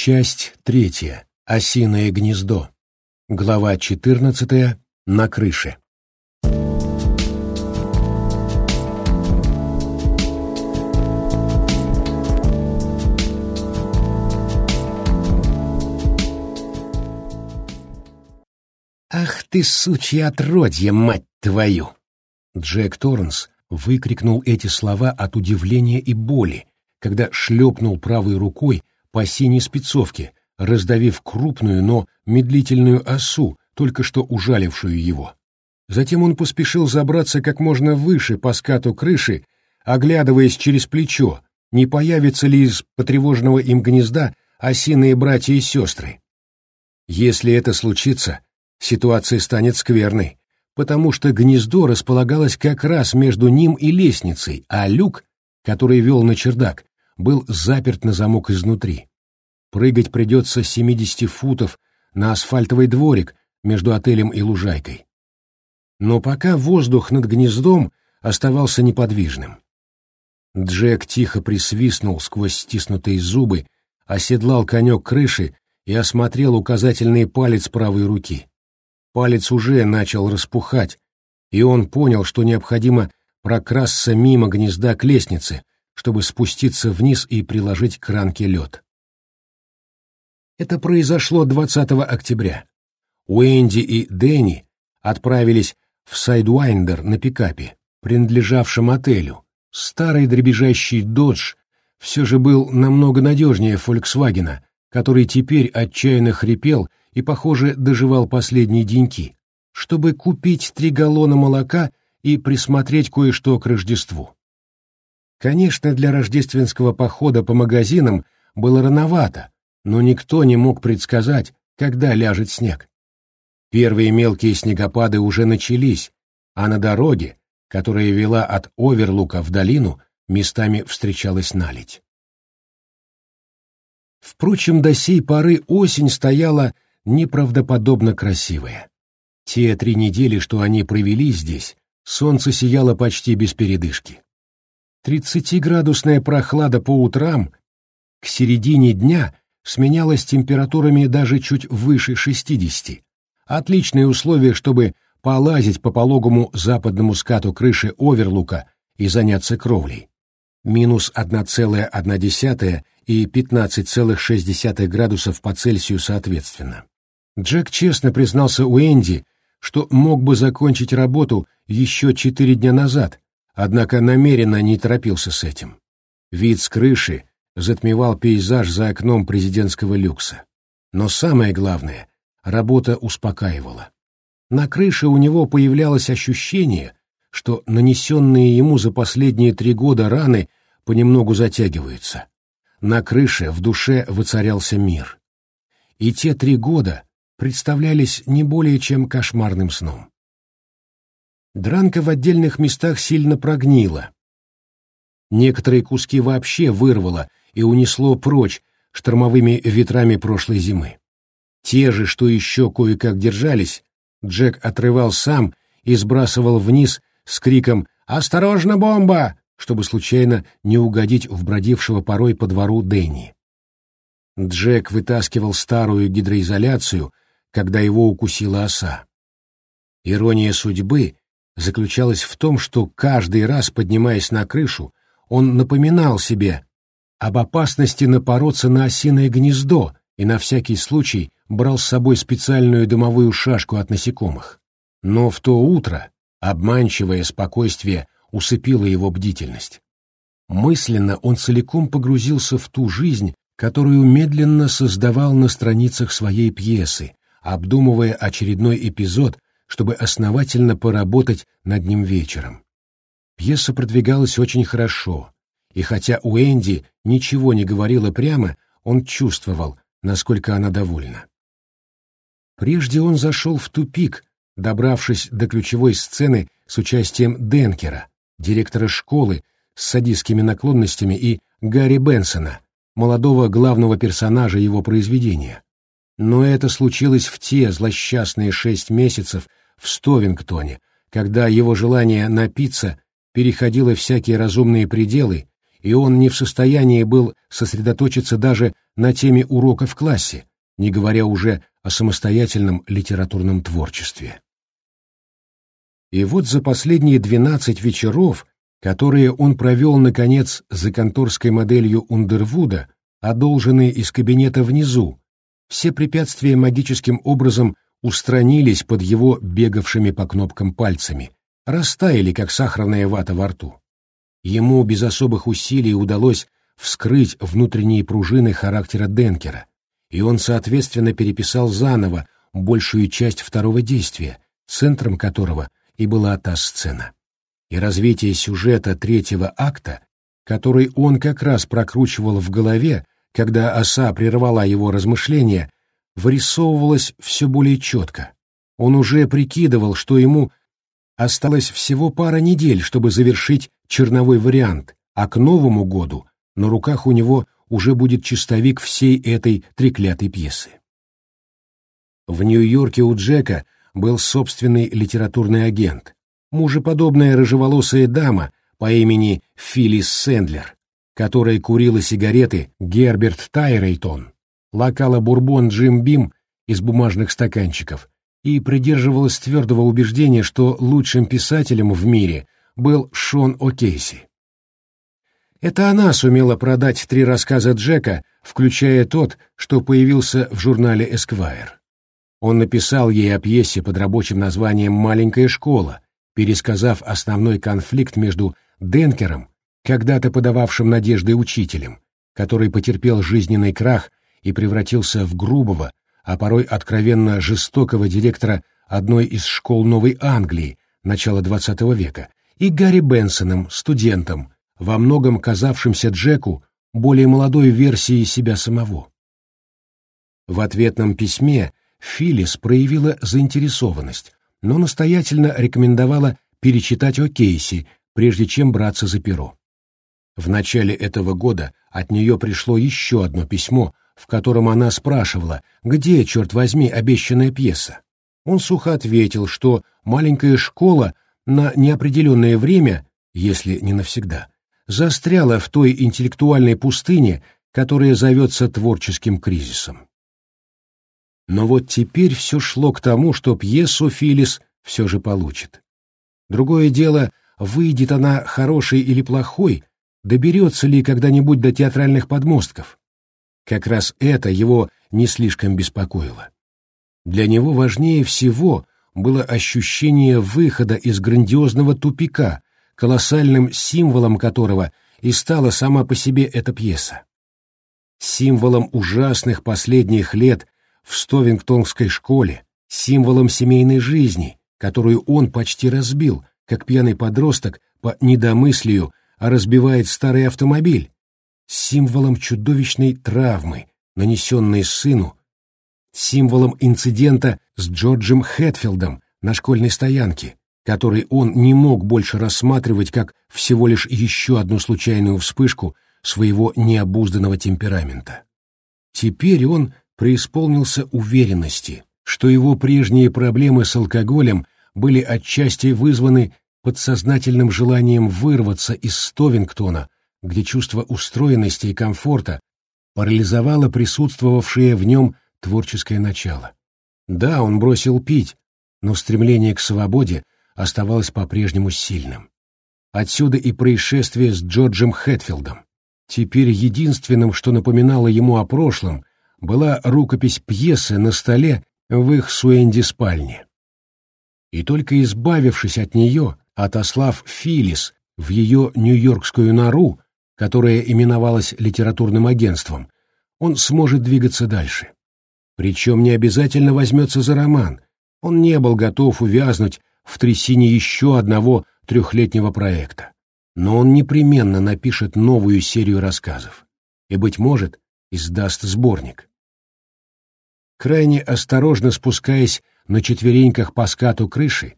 Часть третья. Осиное гнездо. Глава четырнадцатая. На крыше. «Ах ты, сучья отродье, мать твою!» Джек Торренс выкрикнул эти слова от удивления и боли, когда шлепнул правой рукой по синей спецовке, раздавив крупную, но медлительную осу, только что ужалившую его. Затем он поспешил забраться как можно выше по скату крыши, оглядываясь через плечо, не появятся ли из потревоженного им гнезда осиные братья и сестры. Если это случится, ситуация станет скверной, потому что гнездо располагалось как раз между ним и лестницей, а люк, который вел на чердак, был заперт на замок изнутри. Прыгать придется с 70 футов на асфальтовый дворик между отелем и лужайкой. Но пока воздух над гнездом оставался неподвижным. Джек тихо присвистнул сквозь стиснутые зубы, оседлал конек крыши и осмотрел указательный палец правой руки. Палец уже начал распухать, и он понял, что необходимо прокрасться мимо гнезда к лестнице, чтобы спуститься вниз и приложить к ранке лед. Это произошло 20 октября. Уэнди и Дэнни отправились в Сайдуайндер на пикапе, принадлежавшем отелю. Старый дребезжащий «Додж» все же был намного надежнее «Фольксвагена», который теперь отчаянно хрипел и, похоже, доживал последние деньки, чтобы купить три галлона молока и присмотреть кое-что к Рождеству. Конечно, для рождественского похода по магазинам было рановато, но никто не мог предсказать, когда ляжет снег. Первые мелкие снегопады уже начались, а на дороге, которая вела от Оверлука в долину, местами встречалась наледь. Впрочем, до сей поры осень стояла неправдоподобно красивая. Те три недели, что они провели здесь, солнце сияло почти без передышки. Тридцатиградусная прохлада по утрам к середине дня сменялась температурами даже чуть выше 60. Отличные условия, чтобы полазить по пологому западному скату крыши Оверлука и заняться кровлей. Минус 1,1 и 15,6 градусов по Цельсию соответственно. Джек честно признался Уэнди, что мог бы закончить работу еще четыре дня назад, однако намеренно не торопился с этим. Вид с крыши затмевал пейзаж за окном президентского люкса. Но самое главное, работа успокаивала. На крыше у него появлялось ощущение, что нанесенные ему за последние три года раны понемногу затягиваются. На крыше в душе воцарялся мир. И те три года представлялись не более чем кошмарным сном. Дранка в отдельных местах сильно прогнила. Некоторые куски вообще вырвало и унесло прочь штормовыми ветрами прошлой зимы. Те же, что еще кое-как держались, Джек отрывал сам и сбрасывал вниз с криком «Осторожно, бомба!», чтобы случайно не угодить в бродившего порой по двору Дэнни. Джек вытаскивал старую гидроизоляцию, когда его укусила оса. Ирония судьбы заключалась в том, что каждый раз, поднимаясь на крышу, он напоминал себе об опасности напороться на осиное гнездо и на всякий случай брал с собой специальную дымовую шашку от насекомых. Но в то утро обманчивое спокойствие усыпило его бдительность. Мысленно он целиком погрузился в ту жизнь, которую медленно создавал на страницах своей пьесы, обдумывая очередной эпизод чтобы основательно поработать над ним вечером. Пьеса продвигалась очень хорошо, и хотя у Энди ничего не говорила прямо, он чувствовал, насколько она довольна. Прежде он зашел в тупик, добравшись до ключевой сцены с участием Денкера, директора школы с садистскими наклонностями, и Гарри Бенсона, молодого главного персонажа его произведения. Но это случилось в те злосчастные шесть месяцев, в Стовингтоне, когда его желание напиться переходило всякие разумные пределы, и он не в состоянии был сосредоточиться даже на теме урока в классе, не говоря уже о самостоятельном литературном творчестве. И вот за последние двенадцать вечеров, которые он провел, наконец, за конторской моделью Ундервуда, одолженные из кабинета внизу, все препятствия магическим образом устранились под его бегавшими по кнопкам пальцами, растаяли, как сахарная вата во рту. Ему без особых усилий удалось вскрыть внутренние пружины характера Денкера, и он, соответственно, переписал заново большую часть второго действия, центром которого и была та сцена. И развитие сюжета третьего акта, который он как раз прокручивал в голове, когда оса прервала его размышления, вырисовывалось все более четко. Он уже прикидывал, что ему осталось всего пара недель, чтобы завершить черновой вариант, а к Новому году на руках у него уже будет чистовик всей этой треклятой пьесы. В Нью-Йорке у Джека был собственный литературный агент, мужеподобная рыжеволосая дама по имени Филлис Сэндлер, которая курила сигареты Герберт Тайрейтон, лакала бурбон Джим Бим из бумажных стаканчиков и придерживалась твердого убеждения, что лучшим писателем в мире был Шон О'Кейси. Это она сумела продать три рассказа Джека, включая тот, что появился в журнале «Эсквайр». Он написал ей о пьесе под рабочим названием «Маленькая школа», пересказав основной конфликт между Денкером, когда-то подававшим надежды учителем, который потерпел жизненный крах и превратился в грубого, а порой откровенно жестокого директора одной из школ Новой Англии начала XX века, и Гарри Бенсоном, студентом, во многом казавшимся Джеку более молодой версией себя самого. В ответном письме Филлис проявила заинтересованность, но настоятельно рекомендовала перечитать о Кейси, прежде чем браться за перо. В начале этого года от нее пришло еще одно письмо, в котором она спрашивала, где, черт возьми, обещанная пьеса. Он сухо ответил, что маленькая школа на неопределенное время, если не навсегда, застряла в той интеллектуальной пустыне, которая зовется творческим кризисом. Но вот теперь все шло к тому, что пьесу Филис все же получит. Другое дело, выйдет она хорошей или плохой, доберется ли когда-нибудь до театральных подмостков. Как раз это его не слишком беспокоило. Для него важнее всего было ощущение выхода из грандиозного тупика, колоссальным символом которого и стала сама по себе эта пьеса. Символом ужасных последних лет в Стовингтонской школе, символом семейной жизни, которую он почти разбил, как пьяный подросток по недомыслию, а разбивает старый автомобиль, символом чудовищной травмы, нанесенной сыну, символом инцидента с Джорджем Хэтфилдом на школьной стоянке, который он не мог больше рассматривать как всего лишь еще одну случайную вспышку своего необузданного темперамента. Теперь он преисполнился уверенности, что его прежние проблемы с алкоголем были отчасти вызваны подсознательным желанием вырваться из Стовингтона, где чувство устроенности и комфорта парализовало присутствовавшее в нем творческое начало. Да, он бросил пить, но стремление к свободе оставалось по-прежнему сильным. Отсюда и происшествие с Джорджем Хэтфилдом. Теперь единственным, что напоминало ему о прошлом, была рукопись пьесы на столе в их Суэнди спальне. И только избавившись от нее, отослав Филис в ее нью-йоркскую нору, которая именовалась литературным агентством, он сможет двигаться дальше. Причем не обязательно возьмется за роман, он не был готов увязнуть в трясине еще одного трехлетнего проекта. Но он непременно напишет новую серию рассказов и, быть может, издаст сборник. Крайне осторожно спускаясь на четвереньках по скату крыши,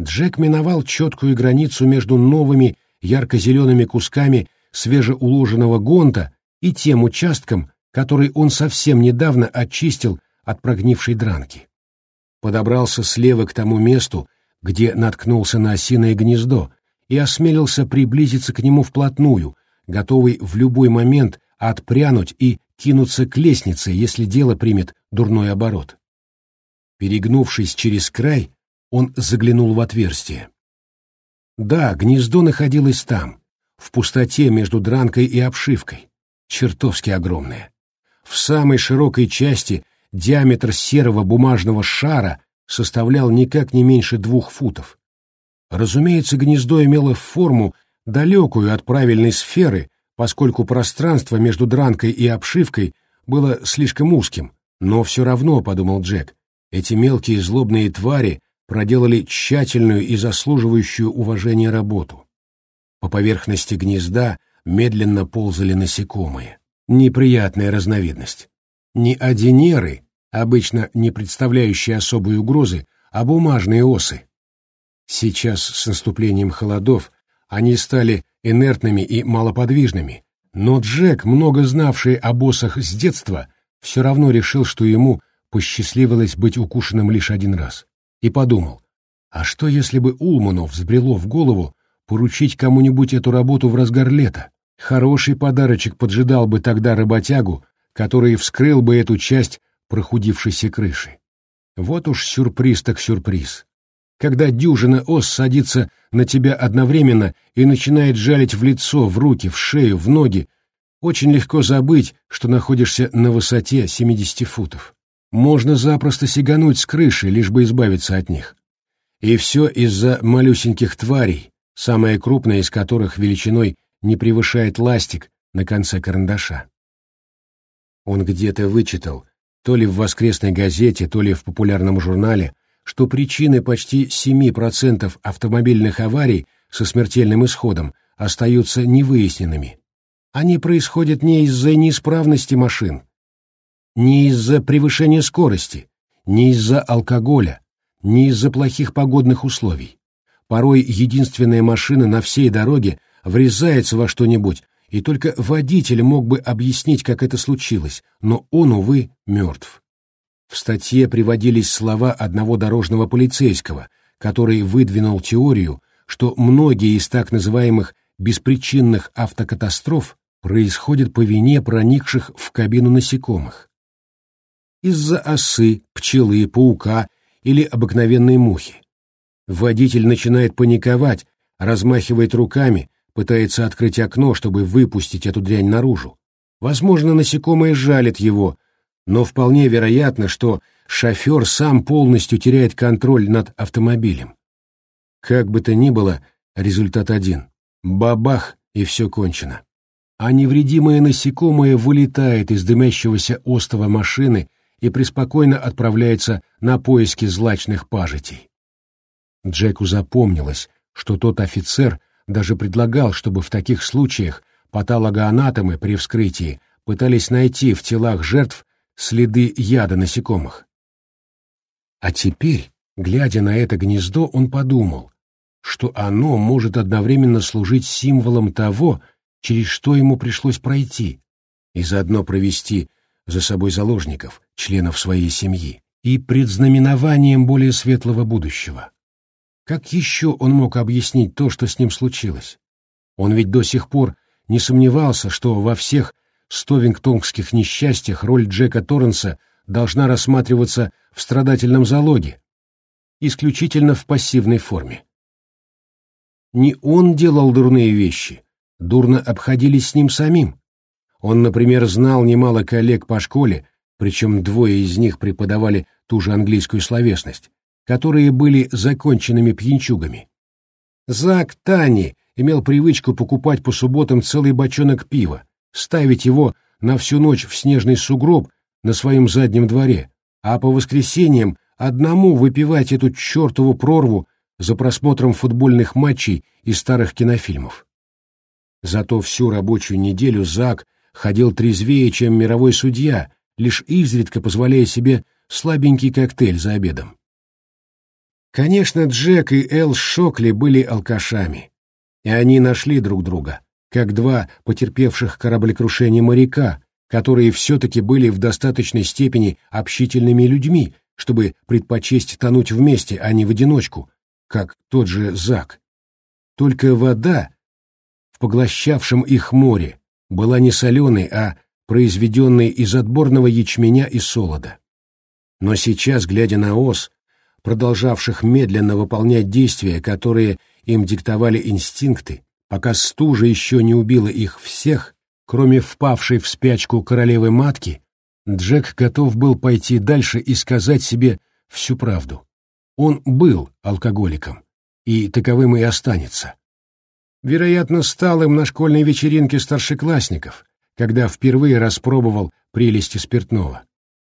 Джек миновал четкую границу между новыми ярко-зелеными кусками свежеуложенного гонта и тем участком, который он совсем недавно очистил от прогнившей дранки. Подобрался слева к тому месту, где наткнулся на осиное гнездо, и осмелился приблизиться к нему вплотную, готовый в любой момент отпрянуть и кинуться к лестнице, если дело примет дурной оборот. Перегнувшись через край, он заглянул в отверстие. Да, гнездо находилось там, в пустоте между дранкой и обшивкой, чертовски огромное. В самой широкой части диаметр серого бумажного шара составлял никак не меньше двух футов. Разумеется, гнездо имело форму, далекую от правильной сферы, поскольку пространство между дранкой и обшивкой было слишком узким, но все равно, — подумал Джек, — эти мелкие злобные твари проделали тщательную и заслуживающую уважения работу. По поверхности гнезда медленно ползали насекомые. Неприятная разновидность. Не одинеры, обычно не представляющие особой угрозы, а бумажные осы. Сейчас, с наступлением холодов, они стали инертными и малоподвижными, но Джек, много знавший об осах с детства, все равно решил, что ему посчастливилось быть укушенным лишь один раз, и подумал, а что если бы Улману взбрело в голову поручить кому-нибудь эту работу в разгар лета? Хороший подарочек поджидал бы тогда работягу, который вскрыл бы эту часть прохудившейся крыши. Вот уж сюрприз так сюрприз когда дюжина ос садится на тебя одновременно и начинает жалить в лицо, в руки, в шею, в ноги, очень легко забыть, что находишься на высоте 70 футов. Можно запросто сигануть с крыши, лишь бы избавиться от них. И все из-за малюсеньких тварей, самая крупная из которых величиной не превышает ластик на конце карандаша. Он где-то вычитал, то ли в воскресной газете, то ли в популярном журнале, что причины почти 7% автомобильных аварий со смертельным исходом остаются невыясненными. Они происходят не из-за неисправности машин, не из-за превышения скорости, не из-за алкоголя, не из-за плохих погодных условий. Порой единственная машина на всей дороге врезается во что-нибудь, и только водитель мог бы объяснить, как это случилось, но он, увы, мертв. В статье приводились слова одного дорожного полицейского, который выдвинул теорию, что многие из так называемых беспричинных автокатастроф происходят по вине проникших в кабину насекомых. Из-за осы, пчелы, паука или обыкновенной мухи. Водитель начинает паниковать, размахивает руками, пытается открыть окно, чтобы выпустить эту дрянь наружу. Возможно, насекомое жалит его, но вполне вероятно, что шофер сам полностью теряет контроль над автомобилем. Как бы то ни было, результат один. Бабах, и все кончено. А невредимое насекомое вылетает из дымящегося остова машины и преспокойно отправляется на поиски злачных пажитей. Джеку запомнилось, что тот офицер даже предлагал, чтобы в таких случаях патологоанатомы при вскрытии пытались найти в телах жертв следы яда насекомых. А теперь, глядя на это гнездо, он подумал, что оно может одновременно служить символом того, через что ему пришлось пройти, и заодно провести за собой заложников, членов своей семьи, и предзнаменованием более светлого будущего. Как еще он мог объяснить то, что с ним случилось? Он ведь до сих пор не сомневался, что во всех стовингтонгских несчастьях роль Джека Торренса должна рассматриваться в страдательном залоге, исключительно в пассивной форме. Не он делал дурные вещи, дурно обходились с ним самим. Он, например, знал немало коллег по школе, причем двое из них преподавали ту же английскую словесность, которые были законченными пьянчугами. Зак Тани имел привычку покупать по субботам целый бочонок пива, ставить его на всю ночь в снежный сугроб на своем заднем дворе, а по воскресеньям одному выпивать эту чертову прорву за просмотром футбольных матчей и старых кинофильмов. Зато всю рабочую неделю Зак ходил трезвее, чем мировой судья, лишь изредка позволяя себе слабенький коктейль за обедом. Конечно, Джек и Эл Шокли были алкашами, и они нашли друг друга, как два потерпевших кораблекрушение моряка, которые все-таки были в достаточной степени общительными людьми, чтобы предпочесть тонуть вместе, а не в одиночку, как тот же Зак. Только вода в поглощавшем их море была не соленой, а произведенный из отборного ячменя и солода. Но сейчас, глядя на ос, продолжавших медленно выполнять действия, которые им диктовали инстинкты, пока стужа еще не убила их всех, кроме впавшей в спячку королевы-матки, Джек готов был пойти дальше и сказать себе всю правду. Он был алкоголиком, и таковым и останется. Вероятно, стал им на школьной вечеринке старшеклассников, когда впервые распробовал прелести спиртного.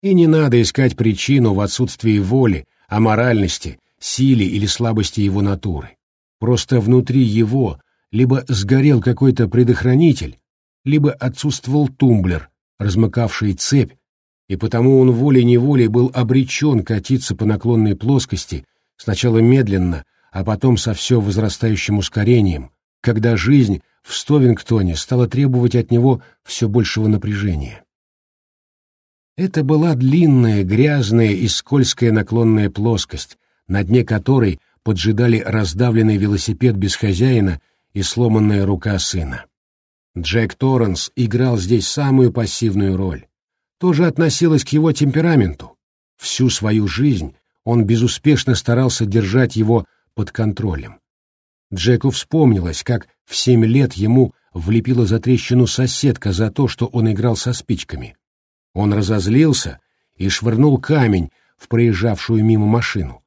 И не надо искать причину в отсутствии воли, аморальности, силе или слабости его натуры. Просто внутри его либо сгорел какой-то предохранитель, либо отсутствовал тумблер, размыкавший цепь, и потому он волей-неволей был обречен катиться по наклонной плоскости, сначала медленно, а потом со все возрастающим ускорением, когда жизнь в Стовингтоне стала требовать от него все большего напряжения. Это была длинная, грязная и скользкая наклонная плоскость, на дне которой поджидали раздавленный велосипед без хозяина и сломанная рука сына. Джек Торренс играл здесь самую пассивную роль. Тоже относилось к его темпераменту. Всю свою жизнь он безуспешно старался держать его под контролем. Джеку вспомнилось, как в семь лет ему влепила за трещину соседка за то, что он играл со спичками. Он разозлился и швырнул камень в проезжавшую мимо машину.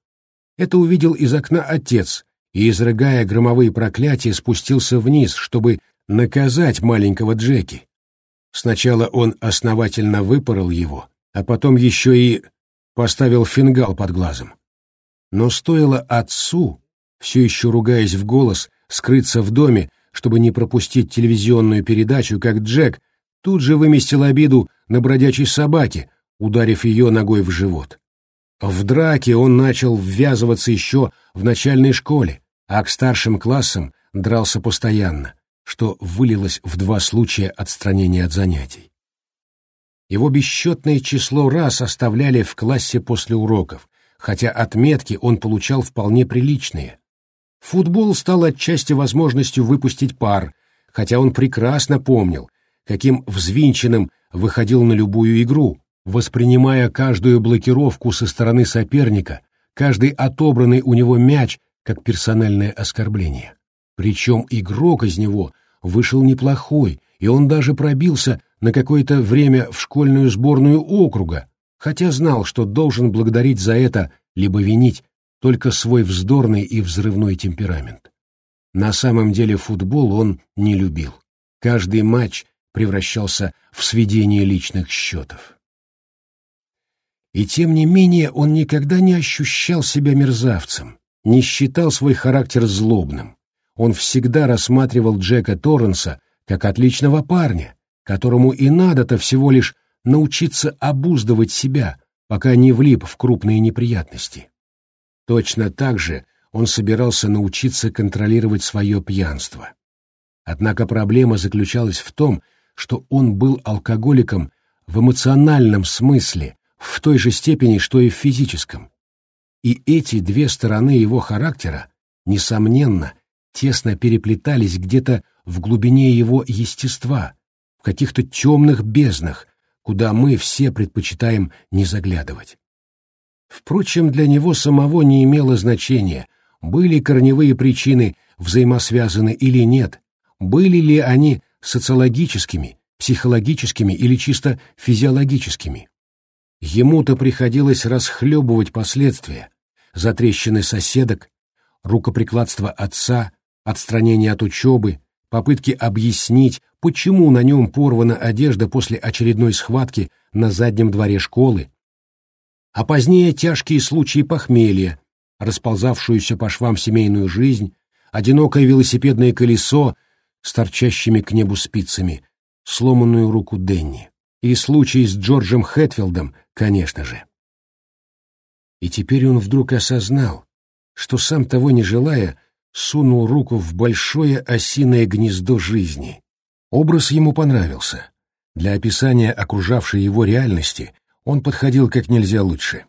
Это увидел из окна отец и, изрыгая громовые проклятия, спустился вниз, чтобы наказать маленького Джеки. Сначала он основательно выпорол его, а потом еще и поставил фингал под глазом. Но стоило отцу, все еще ругаясь в голос, скрыться в доме, чтобы не пропустить телевизионную передачу, как Джек тут же выместил обиду на бродячей собаке, ударив ее ногой в живот. В драке он начал ввязываться еще в начальной школе, а к старшим классам дрался постоянно, что вылилось в два случая отстранения от занятий. Его бесчетное число раз оставляли в классе после уроков, хотя отметки он получал вполне приличные. Футбол стал отчасти возможностью выпустить пар, хотя он прекрасно помнил, каким взвинченным выходил на любую игру, воспринимая каждую блокировку со стороны соперника, каждый отобранный у него мяч как персональное оскорбление. Причем игрок из него вышел неплохой, и он даже пробился на какое-то время в школьную сборную округа, хотя знал, что должен благодарить за это либо винить только свой вздорный и взрывной темперамент. На самом деле футбол он не любил. Каждый матч превращался в сведение личных счетов. И тем не менее он никогда не ощущал себя мерзавцем, не считал свой характер злобным. Он всегда рассматривал Джека Торренса как отличного парня, которому и надо-то всего лишь научиться обуздывать себя, пока не влип в крупные неприятности. Точно так же он собирался научиться контролировать свое пьянство. Однако проблема заключалась в том, что он был алкоголиком в эмоциональном смысле, в той же степени, что и в физическом. И эти две стороны его характера, несомненно, тесно переплетались где-то в глубине его естества, в каких-то темных безднах, куда мы все предпочитаем не заглядывать. Впрочем, для него самого не имело значения, были корневые причины взаимосвязаны или нет, были ли они социологическими, психологическими или чисто физиологическими. Ему-то приходилось расхлебывать последствия, затрещины соседок, рукоприкладство отца, отстранение от учебы, попытки объяснить, почему на нем порвана одежда после очередной схватки на заднем дворе школы, а позднее тяжкие случаи похмелья, расползавшуюся по швам семейную жизнь, одинокое велосипедное колесо с торчащими к небу спицами, сломанную руку Денни. И случай с Джорджем Хэтфилдом, конечно же. И теперь он вдруг осознал, что сам того не желая, сунул руку в большое осиное гнездо жизни. Образ ему понравился. Для описания окружавшей его реальности он подходил как нельзя лучше.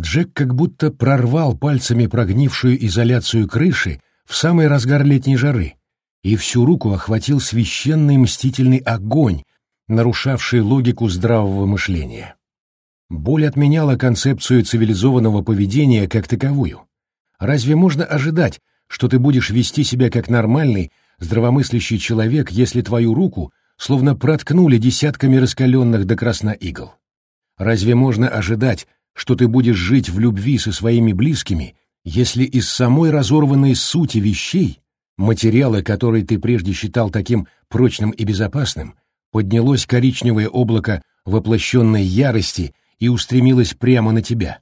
Джек как будто прорвал пальцами прогнившую изоляцию крыши в самый разгар летней жары, и всю руку охватил священный мстительный огонь, нарушавший логику здравого мышления. Боль отменяла концепцию цивилизованного поведения как таковую. Разве можно ожидать, что ты будешь вести себя как нормальный, здравомыслящий человек, если твою руку словно проткнули десятками раскаленных до красна игл? Разве можно ожидать, что ты будешь жить в любви со своими близкими, если из самой разорванной сути вещей, материала, который ты прежде считал таким прочным и безопасным, поднялось коричневое облако воплощенной ярости и устремилось прямо на тебя?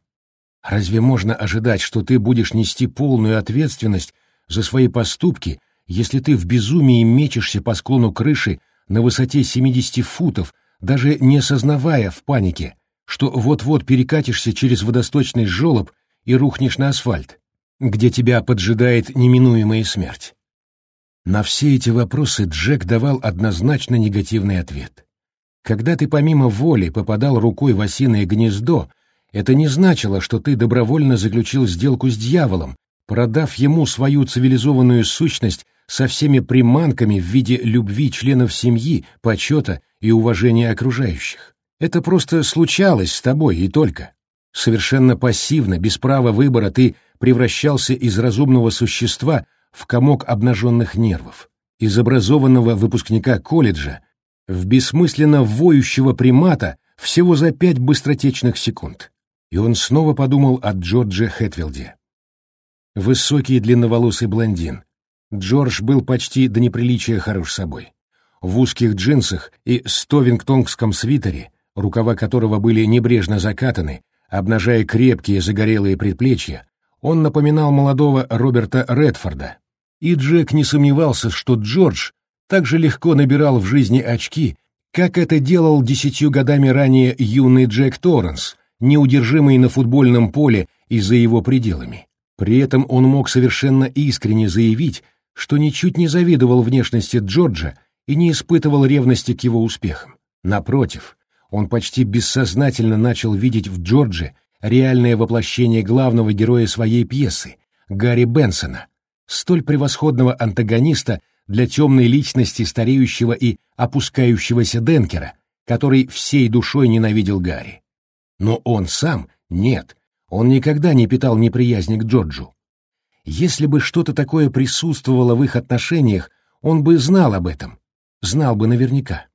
Разве можно ожидать, что ты будешь нести полную ответственность за свои поступки, если ты в безумии мечешься по склону крыши на высоте 70 футов, даже не осознавая в панике, что вот-вот перекатишься через водосточный желоб и рухнешь на асфальт, где тебя поджидает неминуемая смерть? На все эти вопросы Джек давал однозначно негативный ответ. Когда ты помимо воли попадал рукой в осиное гнездо, это не значило, что ты добровольно заключил сделку с дьяволом, продав ему свою цивилизованную сущность со всеми приманками в виде любви членов семьи, почета и уважения окружающих. Это просто случалось с тобой и только. Совершенно пассивно, без права выбора ты превращался из разумного существа в комок обнаженных нервов, из образованного выпускника колледжа в бессмысленно воющего примата всего за пять быстротечных секунд. И он снова подумал о Джордже Хэтфилде. Высокий длинноволосый блондин. Джордж был почти до неприличия хорош собой. В узких джинсах и стовингтонгском свитере, рукава которого были небрежно закатаны, обнажая крепкие загорелые предплечья, он напоминал молодого Роберта Редфорда. И Джек не сомневался, что Джордж так же легко набирал в жизни очки, как это делал десятью годами ранее юный Джек Торренс, неудержимый на футбольном поле и за его пределами. При этом он мог совершенно искренне заявить, что ничуть не завидовал внешности Джорджа и не испытывал ревности к его успехам. Напротив, он почти бессознательно начал видеть в Джордже реальное воплощение главного героя своей пьесы, Гарри Бенсона, столь превосходного антагониста для темной личности стареющего и опускающегося Денкера, который всей душой ненавидел Гарри. Но он сам — нет, он никогда не питал неприязни к Джорджу. Если бы что-то такое присутствовало в их отношениях, он бы знал об этом, знал бы наверняка.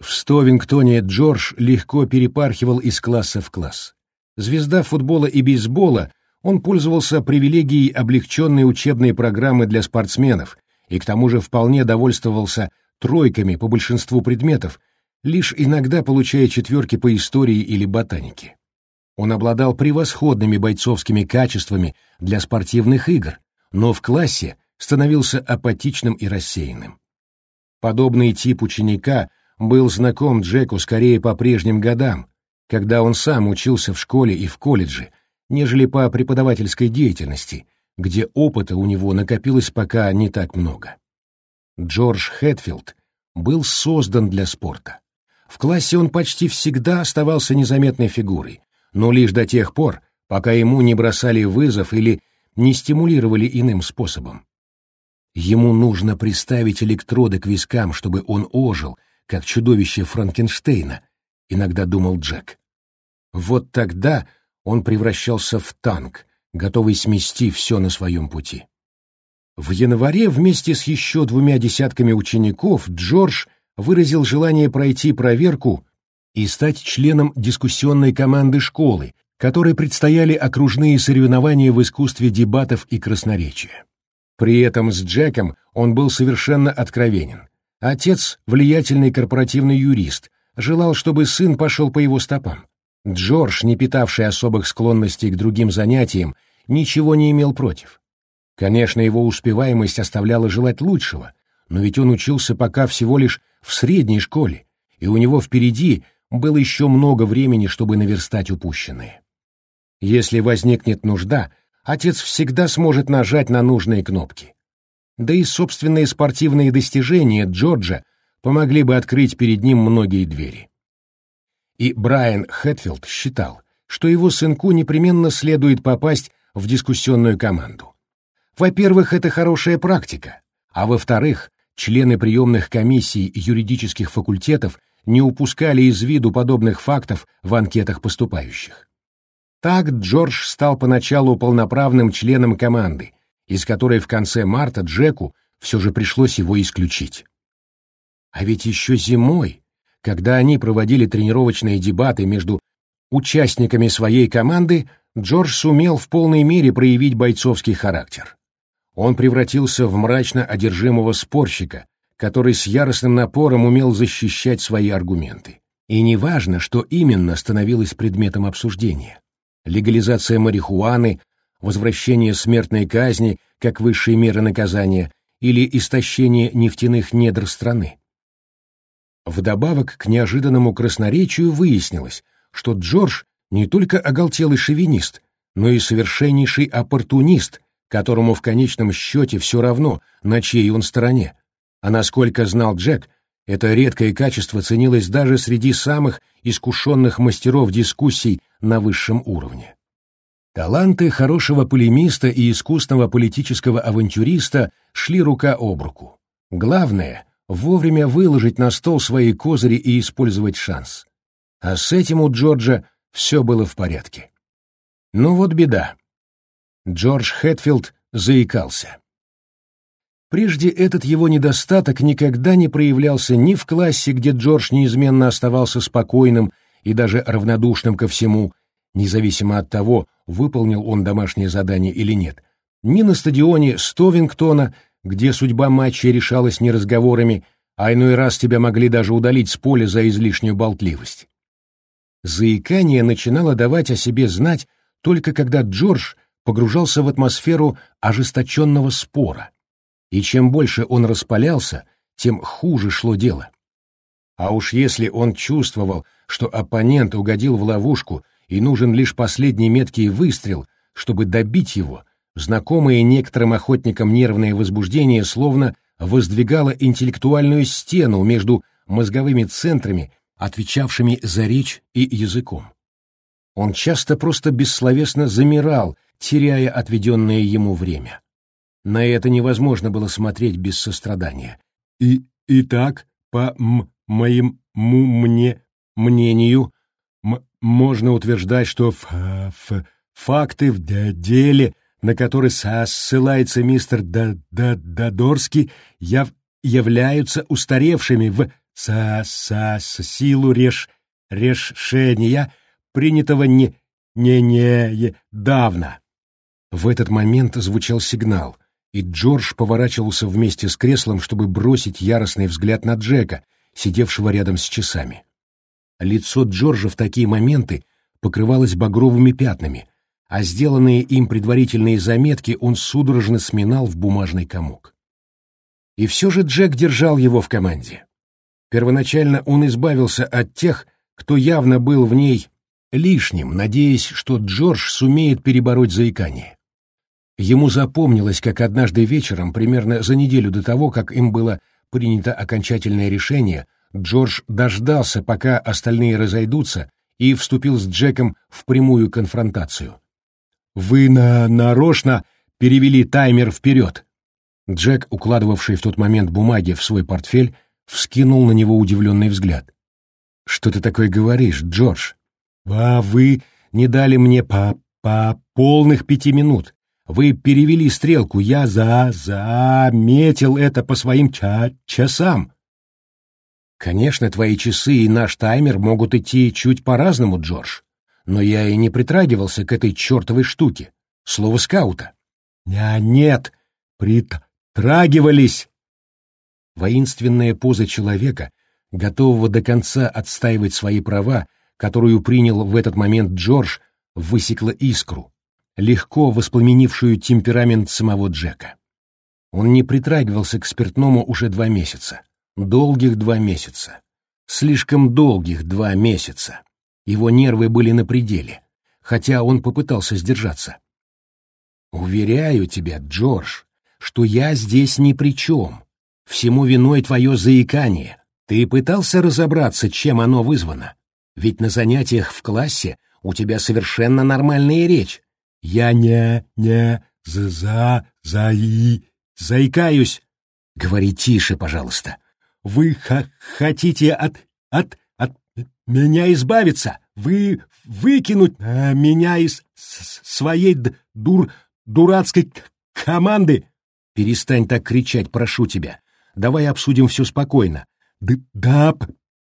В Стовингтоне Джордж легко перепархивал из класса в класс. Звезда футбола и бейсбола, он пользовался привилегией облегченной учебной программы для спортсменов и к тому же вполне довольствовался тройками по большинству предметов, лишь иногда получая четверки по истории или ботанике. Он обладал превосходными бойцовскими качествами для спортивных игр, но в классе становился апатичным и рассеянным. Подобный тип ученика был знаком Джеку скорее по прежним годам, когда он сам учился в школе и в колледже, нежели по преподавательской деятельности, где опыта у него накопилось пока не так много. Джордж Хэтфилд был создан для спорта. В классе он почти всегда оставался незаметной фигурой, но лишь до тех пор, пока ему не бросали вызов или не стимулировали иным способом. Ему нужно приставить электроды к вискам, чтобы он ожил, как чудовище Франкенштейна, иногда думал Джек. Вот тогда он превращался в танк, готовый смести все на своем пути. В январе вместе с еще двумя десятками учеников Джордж выразил желание пройти проверку и стать членом дискуссионной команды школы, которой предстояли окружные соревнования в искусстве дебатов и красноречия. При этом с Джеком он был совершенно откровенен. Отец, влиятельный корпоративный юрист, желал, чтобы сын пошел по его стопам. Джордж, не питавший особых склонностей к другим занятиям, ничего не имел против. Конечно, его успеваемость оставляла желать лучшего, но ведь он учился пока всего лишь в средней школе, и у него впереди было еще много времени, чтобы наверстать упущенное. Если возникнет нужда, отец всегда сможет нажать на нужные кнопки. Да и собственные спортивные достижения Джорджа помогли бы открыть перед ним многие двери. И Брайан Хэтфилд считал, что его сынку непременно следует попасть в дискуссионную команду. Во-первых, это хорошая практика, а во-вторых, члены приемных комиссий юридических факультетов не упускали из виду подобных фактов в анкетах поступающих. Так Джордж стал поначалу полноправным членом команды, из которой в конце марта Джеку все же пришлось его исключить. А ведь еще зимой, когда они проводили тренировочные дебаты между участниками своей команды, Джордж сумел в полной мере проявить бойцовский характер. Он превратился в мрачно одержимого спорщика, который с яростным напором умел защищать свои аргументы. И неважно, что именно становилось предметом обсуждения. Легализация марихуаны, возвращение смертной казни как высшей меры наказания или истощение нефтяных недр страны. Вдобавок к неожиданному красноречию выяснилось, что Джордж не только оголтелый шовинист, но и совершеннейший оппортунист, которому в конечном счете все равно, на чьей он стороне. А насколько знал Джек, это редкое качество ценилось даже среди самых искушенных мастеров дискуссий на высшем уровне. Таланты хорошего полемиста и искусного политического авантюриста шли рука об руку. Главное — вовремя выложить на стол свои козыри и использовать шанс. А с этим у Джорджа все было в порядке. Но вот беда. Джордж Хэтфилд заикался. Прежде этот его недостаток никогда не проявлялся ни в классе, где Джордж неизменно оставался спокойным и даже равнодушным ко всему, независимо от того, выполнил он домашнее задание или нет, ни на стадионе Стовингтона, где судьба матча решалась не разговорами, а иной раз тебя могли даже удалить с поля за излишнюю болтливость. Заикание начинало давать о себе знать только когда Джордж погружался в атмосферу ожесточенного спора, и чем больше он распалялся, тем хуже шло дело. А уж если он чувствовал, что оппонент угодил в ловушку и нужен лишь последний меткий выстрел, чтобы добить его, знакомое некоторым охотникам нервное возбуждение словно воздвигало интеллектуальную стену между мозговыми центрами, отвечавшими за речь и языком. Он часто просто бессловесно замирал, теряя отведенное ему время. На это невозможно было смотреть без сострадания. И, и так, по м моим му мне мнению, можно утверждать, что ф ф факты в деле, на который ссылается мистер Д яв являются устаревшими в со силу реш решения, принятого не не не давно. В этот момент звучал сигнал, и Джордж поворачивался вместе с креслом, чтобы бросить яростный взгляд на Джека, сидевшего рядом с часами. Лицо Джорджа в такие моменты покрывалось багровыми пятнами, а сделанные им предварительные заметки он судорожно сминал в бумажный комок. И все же Джек держал его в команде. Первоначально он избавился от тех, кто явно был в ней лишним, надеясь, что Джордж сумеет перебороть заикание. Ему запомнилось, как однажды вечером, примерно за неделю до того, как им было принято окончательное решение, Джордж дождался, пока остальные разойдутся, и вступил с Джеком в прямую конфронтацию. «Вы на нарочно перевели таймер вперед!» Джек, укладывавший в тот момент бумаги в свой портфель, вскинул на него удивленный взгляд. «Что ты такое говоришь, Джордж? А вы не дали мне по, по полных пяти минут. Вы перевели стрелку, я за заметил это по своим ча часам. Конечно, твои часы и наш таймер могут идти чуть по-разному, Джордж, но я и не притрагивался к этой чертовой штуке. Слово скаута. А нет, притрагивались. Воинственная поза человека, готового до конца отстаивать свои права, которую принял в этот момент Джордж, высекла искру, легко воспламенившую темперамент самого Джека. Он не притрагивался к спиртному уже два месяца. Долгих два месяца. Слишком долгих два месяца. Его нервы были на пределе, хотя он попытался сдержаться. «Уверяю тебя, Джордж, что я здесь ни при чем. Всему виной твое заикание. Ты пытался разобраться, чем оно вызвано? Ведь на занятиях в классе у тебя совершенно нормальная речь. Я не, не, за, за, за, и, заикаюсь. Говори тише, пожалуйста. Вы хотите от, от, от меня избавиться, вы выкинуть а, меня из своей дур, дурацкой команды. Перестань так кричать, прошу тебя. Давай обсудим все спокойно. Да, да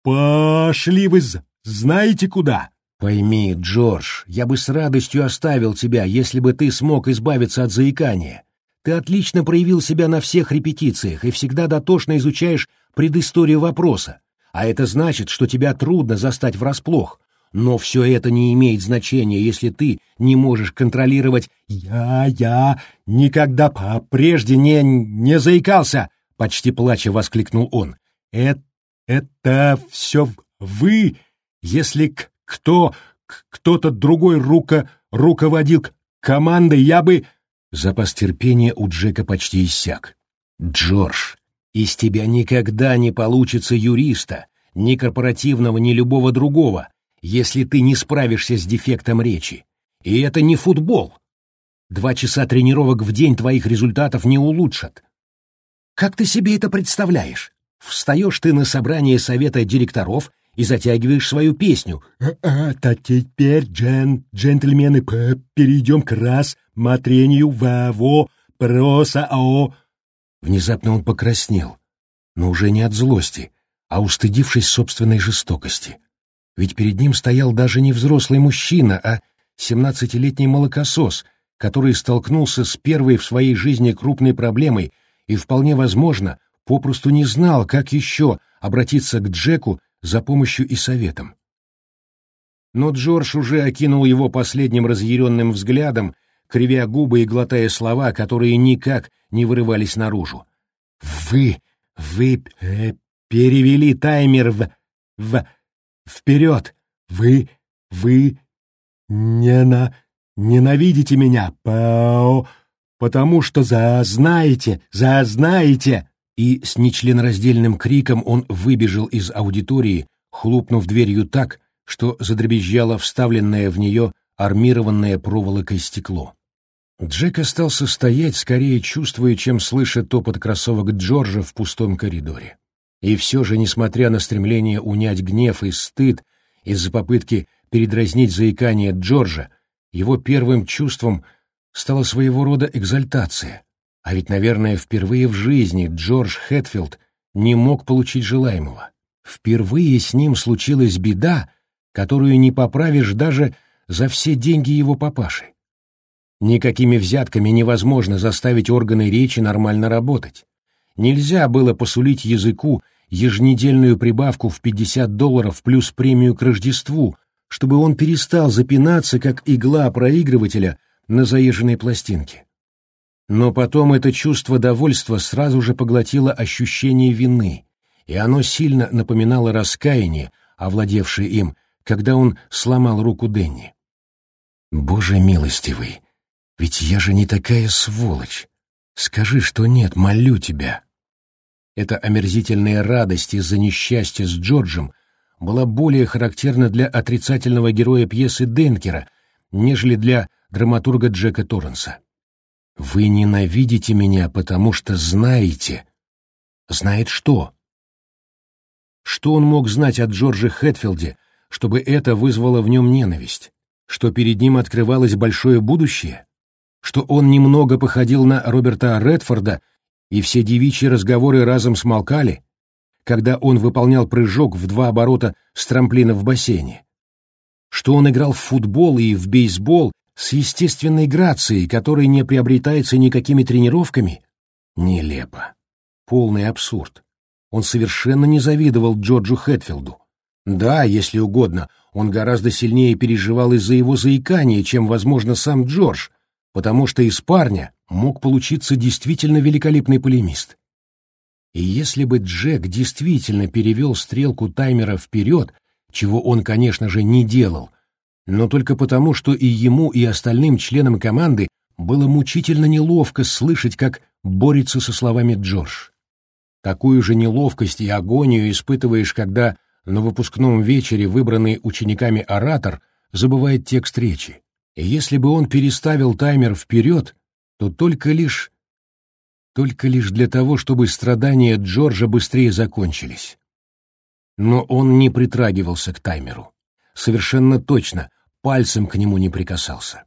пошли вы знаете куда. Пойми, Джордж, я бы с радостью оставил тебя, если бы ты смог избавиться от заикания. Ты отлично проявил себя на всех репетициях и всегда дотошно изучаешь предысторию вопроса. А это значит, что тебя трудно застать врасплох. Но все это не имеет значения, если ты не можешь контролировать «Я, я никогда прежде не, не заикался!» — почти плача воскликнул он. «Это, это все вы, если кто, кто-то другой рука, руководил командой, я бы...» Запас терпения у Джека почти иссяк. «Джордж, из тебя никогда не получится юриста, ни корпоративного, ни любого другого, если ты не справишься с дефектом речи. И это не футбол. Два часа тренировок в день твоих результатов не улучшат. Как ты себе это представляешь? Встаешь ты на собрание совета директоров и затягиваешь свою песню. «А, а теперь, джен, джентльмены, перейдем к рассмотрению во проса о...» Внезапно он покраснел, но уже не от злости, а устыдившись собственной жестокости. Ведь перед ним стоял даже не взрослый мужчина, а семнадцатилетний молокосос, который столкнулся с первой в своей жизни крупной проблемой и, вполне возможно, попросту не знал, как еще обратиться к Джеку за помощью и советом. Но Джордж уже окинул его последним разъяренным взглядом, кривя губы и глотая слова, которые никак не вырывались наружу. «Вы... вы э, перевели таймер в... в... вперед! Вы... вы... не на... ненавидите меня, по... потому что зазнаете, зазнаете!» И с нечленораздельным криком он выбежал из аудитории, хлопнув дверью так, что задребезжало вставленное в нее армированное проволокой стекло. Джек остался стоять, скорее чувствуя, чем слыша топот кроссовок Джорджа в пустом коридоре. И все же, несмотря на стремление унять гнев и стыд из-за попытки передразнить заикание Джорджа, его первым чувством стала своего рода экзальтация. А ведь, наверное, впервые в жизни Джордж Хэтфилд не мог получить желаемого. Впервые с ним случилась беда, которую не поправишь даже за все деньги его папаши. Никакими взятками невозможно заставить органы речи нормально работать. Нельзя было посулить языку еженедельную прибавку в 50 долларов плюс премию к Рождеству, чтобы он перестал запинаться, как игла проигрывателя на заезженной пластинке. Но потом это чувство довольства сразу же поглотило ощущение вины, и оно сильно напоминало раскаяние, овладевшее им, когда он сломал руку Денни. «Боже милостивый!» Ведь я же не такая сволочь. Скажи, что нет, молю тебя. Эта омерзительная радость из-за несчастья с Джорджем была более характерна для отрицательного героя пьесы Денкера, нежели для драматурга Джека Торренса. «Вы ненавидите меня, потому что знаете...» «Знает что?» Что он мог знать о Джордже Хэтфилде, чтобы это вызвало в нем ненависть? Что перед ним открывалось большое будущее? Что он немного походил на Роберта Редфорда, и все девичьи разговоры разом смолкали, когда он выполнял прыжок в два оборота с трамплина в бассейне, что он играл в футбол и в бейсбол с естественной грацией, которая не приобретается никакими тренировками, нелепо. Полный абсурд. Он совершенно не завидовал Джорджу Хэтфилду. Да, если угодно, он гораздо сильнее переживал из-за его заикания, чем, возможно, сам Джордж, потому что из парня мог получиться действительно великолепный полемист. И если бы Джек действительно перевел стрелку таймера вперед, чего он, конечно же, не делал, но только потому, что и ему, и остальным членам команды было мучительно неловко слышать, как борется со словами Джордж. Такую же неловкость и агонию испытываешь, когда на выпускном вечере выбранный учениками оратор забывает текст речи. И если бы он переставил таймер вперед, то только лишь... только лишь для того, чтобы страдания Джорджа быстрее закончились. Но он не притрагивался к таймеру. Совершенно точно, пальцем к нему не прикасался.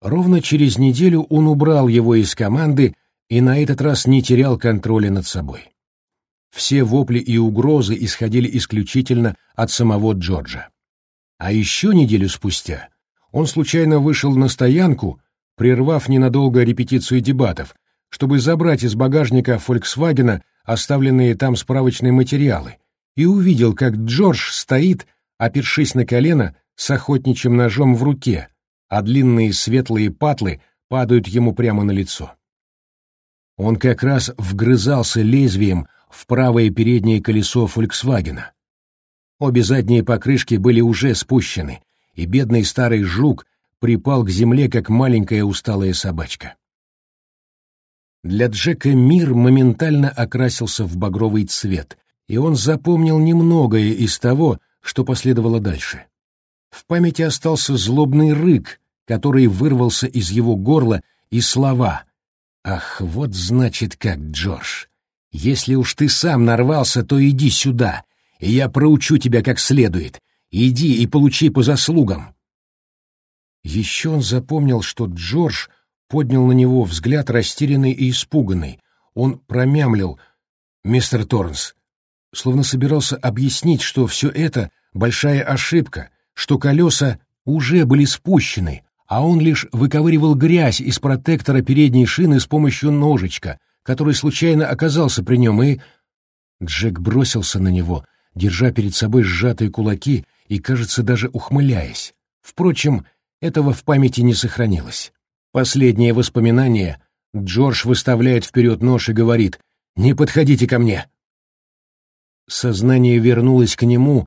Ровно через неделю он убрал его из команды и на этот раз не терял контроля над собой. Все вопли и угрозы исходили исключительно от самого Джорджа. А еще неделю спустя он случайно вышел на стоянку, прервав ненадолго репетицию дебатов, чтобы забрать из багажника «Фольксвагена» оставленные там справочные материалы, и увидел, как Джордж стоит, опершись на колено, с охотничьим ножом в руке, а длинные светлые патлы падают ему прямо на лицо. Он как раз вгрызался лезвием в правое переднее колесо «Фольксвагена». Обе задние покрышки были уже спущены, и бедный старый жук припал к земле, как маленькая усталая собачка. Для Джека мир моментально окрасился в багровый цвет, и он запомнил немногое из того, что последовало дальше. В памяти остался злобный рык, который вырвался из его горла, и слова «Ах, вот значит как, Джош! Если уж ты сам нарвался, то иди сюда, и я проучу тебя как следует. Иди и получи по заслугам!» Еще он запомнил, что Джордж поднял на него взгляд растерянный и испуганный. Он промямлил «Мистер Торнс», словно собирался объяснить, что все это большая ошибка, что колеса уже были спущены, а он лишь выковыривал грязь из протектора передней шины с помощью ножичка, который случайно оказался при нем, и... Джек бросился на него, держа перед собой сжатые кулаки и, кажется, даже ухмыляясь. Впрочем, этого в памяти не сохранилось. Последнее воспоминание Джордж выставляет вперед нож и говорит «Не подходите ко мне!». Сознание вернулось к нему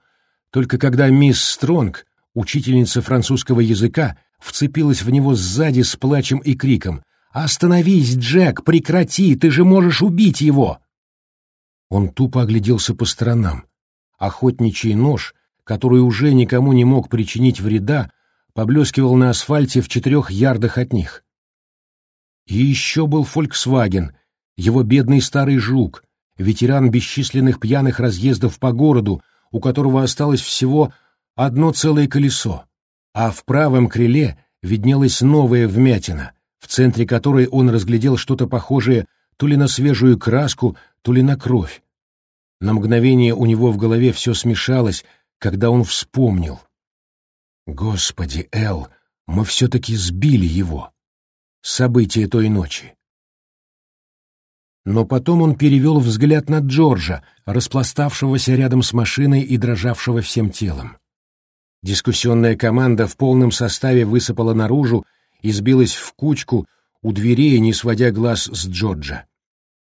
только когда мисс Стронг, учительница французского языка, вцепилась в него сзади с плачем и криком «Остановись, Джек, прекрати, ты же можешь убить его!» Он тупо огляделся по сторонам. Охотничий нож, который уже никому не мог причинить вреда, поблескивал на асфальте в четырех ярдах от них. И еще был «Фольксваген», его бедный старый жук, ветеран бесчисленных пьяных разъездов по городу, у которого осталось всего одно целое колесо, а в правом крыле виднелась новая вмятина, в центре которой он разглядел что-то похожее то ли на свежую краску, то ли на кровь. На мгновение у него в голове все смешалось, когда он вспомнил — Господи, Эл, мы все-таки сбили его. События той ночи. Но потом он перевел взгляд на Джорджа, распластавшегося рядом с машиной и дрожавшего всем телом. Дискуссионная команда в полном составе высыпала наружу и сбилась в кучку у дверей, не сводя глаз с Джорджа.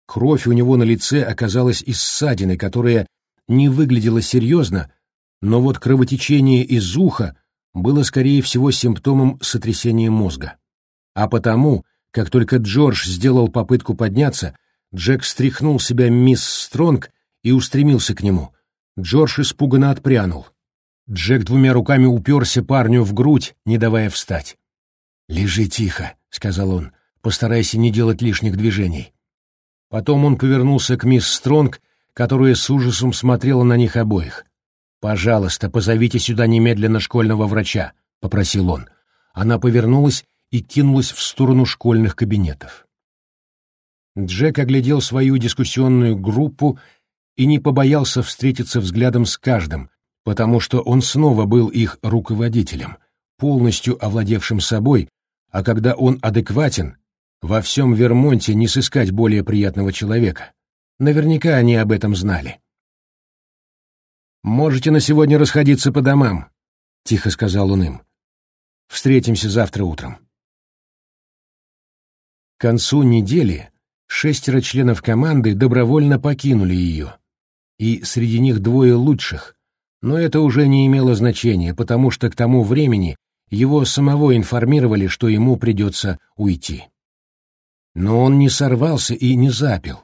Кровь у него на лице оказалась из ссадины, которая не выглядела серьезно, но вот кровотечение из уха было, скорее всего, симптомом сотрясения мозга. А потому, как только Джордж сделал попытку подняться, Джек стряхнул себя мисс Стронг и устремился к нему. Джордж испуганно отпрянул. Джек двумя руками уперся парню в грудь, не давая встать. «Лежи тихо», — сказал он, — «постарайся не делать лишних движений». Потом он повернулся к мисс Стронг, которая с ужасом смотрела на них обоих. «Пожалуйста, позовите сюда немедленно школьного врача», — попросил он. Она повернулась и кинулась в сторону школьных кабинетов. Джек оглядел свою дискуссионную группу и не побоялся встретиться взглядом с каждым, потому что он снова был их руководителем, полностью овладевшим собой, а когда он адекватен, во всем Вермонте не сыскать более приятного человека. Наверняка они об этом знали. «Можете на сегодня расходиться по домам», — тихо сказал он им. «Встретимся завтра утром». К концу недели шестеро членов команды добровольно покинули ее, и среди них двое лучших, но это уже не имело значения, потому что к тому времени его самого информировали, что ему придется уйти. Но он не сорвался и не запил,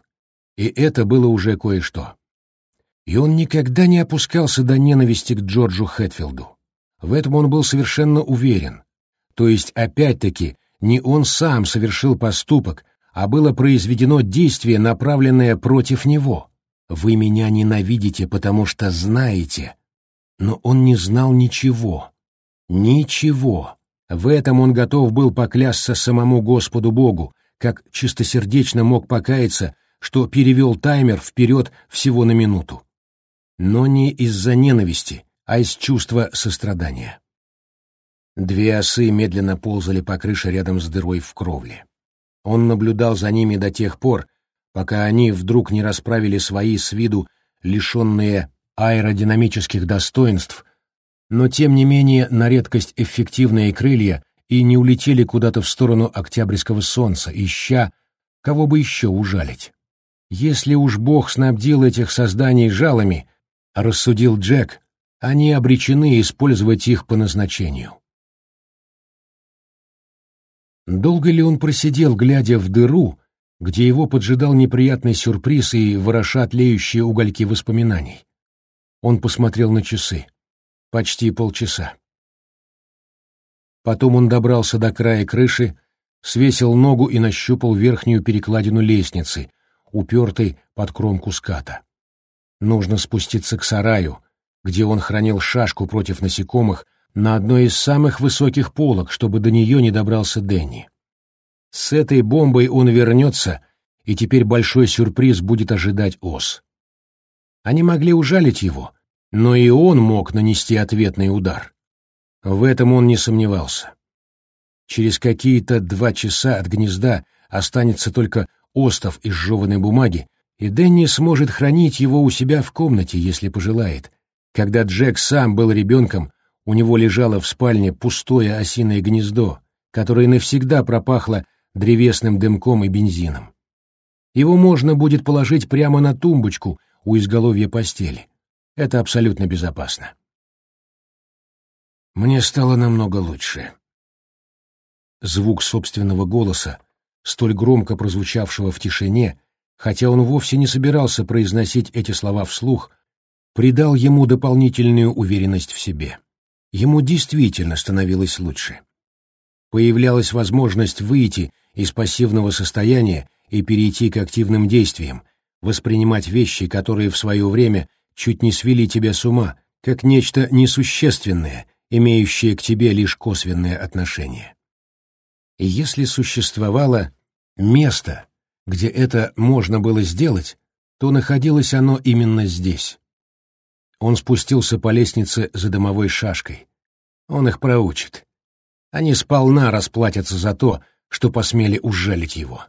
и это было уже кое-что и он никогда не опускался до ненависти к Джорджу Хэтфилду. В этом он был совершенно уверен. То есть, опять-таки, не он сам совершил поступок, а было произведено действие, направленное против него. «Вы меня ненавидите, потому что знаете». Но он не знал ничего. Ничего. В этом он готов был поклясться самому Господу Богу, как чистосердечно мог покаяться, что перевел таймер вперед всего на минуту. Но не из-за ненависти, а из чувства сострадания. Две осы медленно ползали по крыше рядом с дырой в кровле. Он наблюдал за ними до тех пор, пока они вдруг не расправили свои с виду лишенные аэродинамических достоинств, но тем не менее на редкость эффективные крылья и не улетели куда-то в сторону октябрьского солнца, ища, кого бы еще ужалить. Если уж Бог снабдил этих созданий жалами, рассудил Джек, они обречены использовать их по назначению. Долго ли он просидел, глядя в дыру, где его поджидал неприятный сюрприз и вороша тлеющие угольки воспоминаний? Он посмотрел на часы. Почти полчаса. Потом он добрался до края крыши, свесил ногу и нащупал верхнюю перекладину лестницы, упертой под кромку ската. Нужно спуститься к сараю, где он хранил шашку против насекомых на одной из самых высоких полок, чтобы до нее не добрался Дэнни. С этой бомбой он вернется, и теперь большой сюрприз будет ожидать Ос. Они могли ужалить его, но и он мог нанести ответный удар. В этом он не сомневался. Через какие-то два часа от гнезда останется только остов из жеванной бумаги, и Дэнни сможет хранить его у себя в комнате, если пожелает. Когда Джек сам был ребенком, у него лежало в спальне пустое осиное гнездо, которое навсегда пропахло древесным дымком и бензином. Его можно будет положить прямо на тумбочку у изголовья постели. Это абсолютно безопасно. Мне стало намного лучше. Звук собственного голоса, столь громко прозвучавшего в тишине, хотя он вовсе не собирался произносить эти слова вслух, придал ему дополнительную уверенность в себе. Ему действительно становилось лучше. Появлялась возможность выйти из пассивного состояния и перейти к активным действиям, воспринимать вещи, которые в свое время чуть не свели тебя с ума, как нечто несущественное, имеющее к тебе лишь косвенное отношение. И если существовало место, где это можно было сделать, то находилось оно именно здесь. Он спустился по лестнице за дымовой шашкой. Он их проучит. Они сполна расплатятся за то, что посмели ужалить его.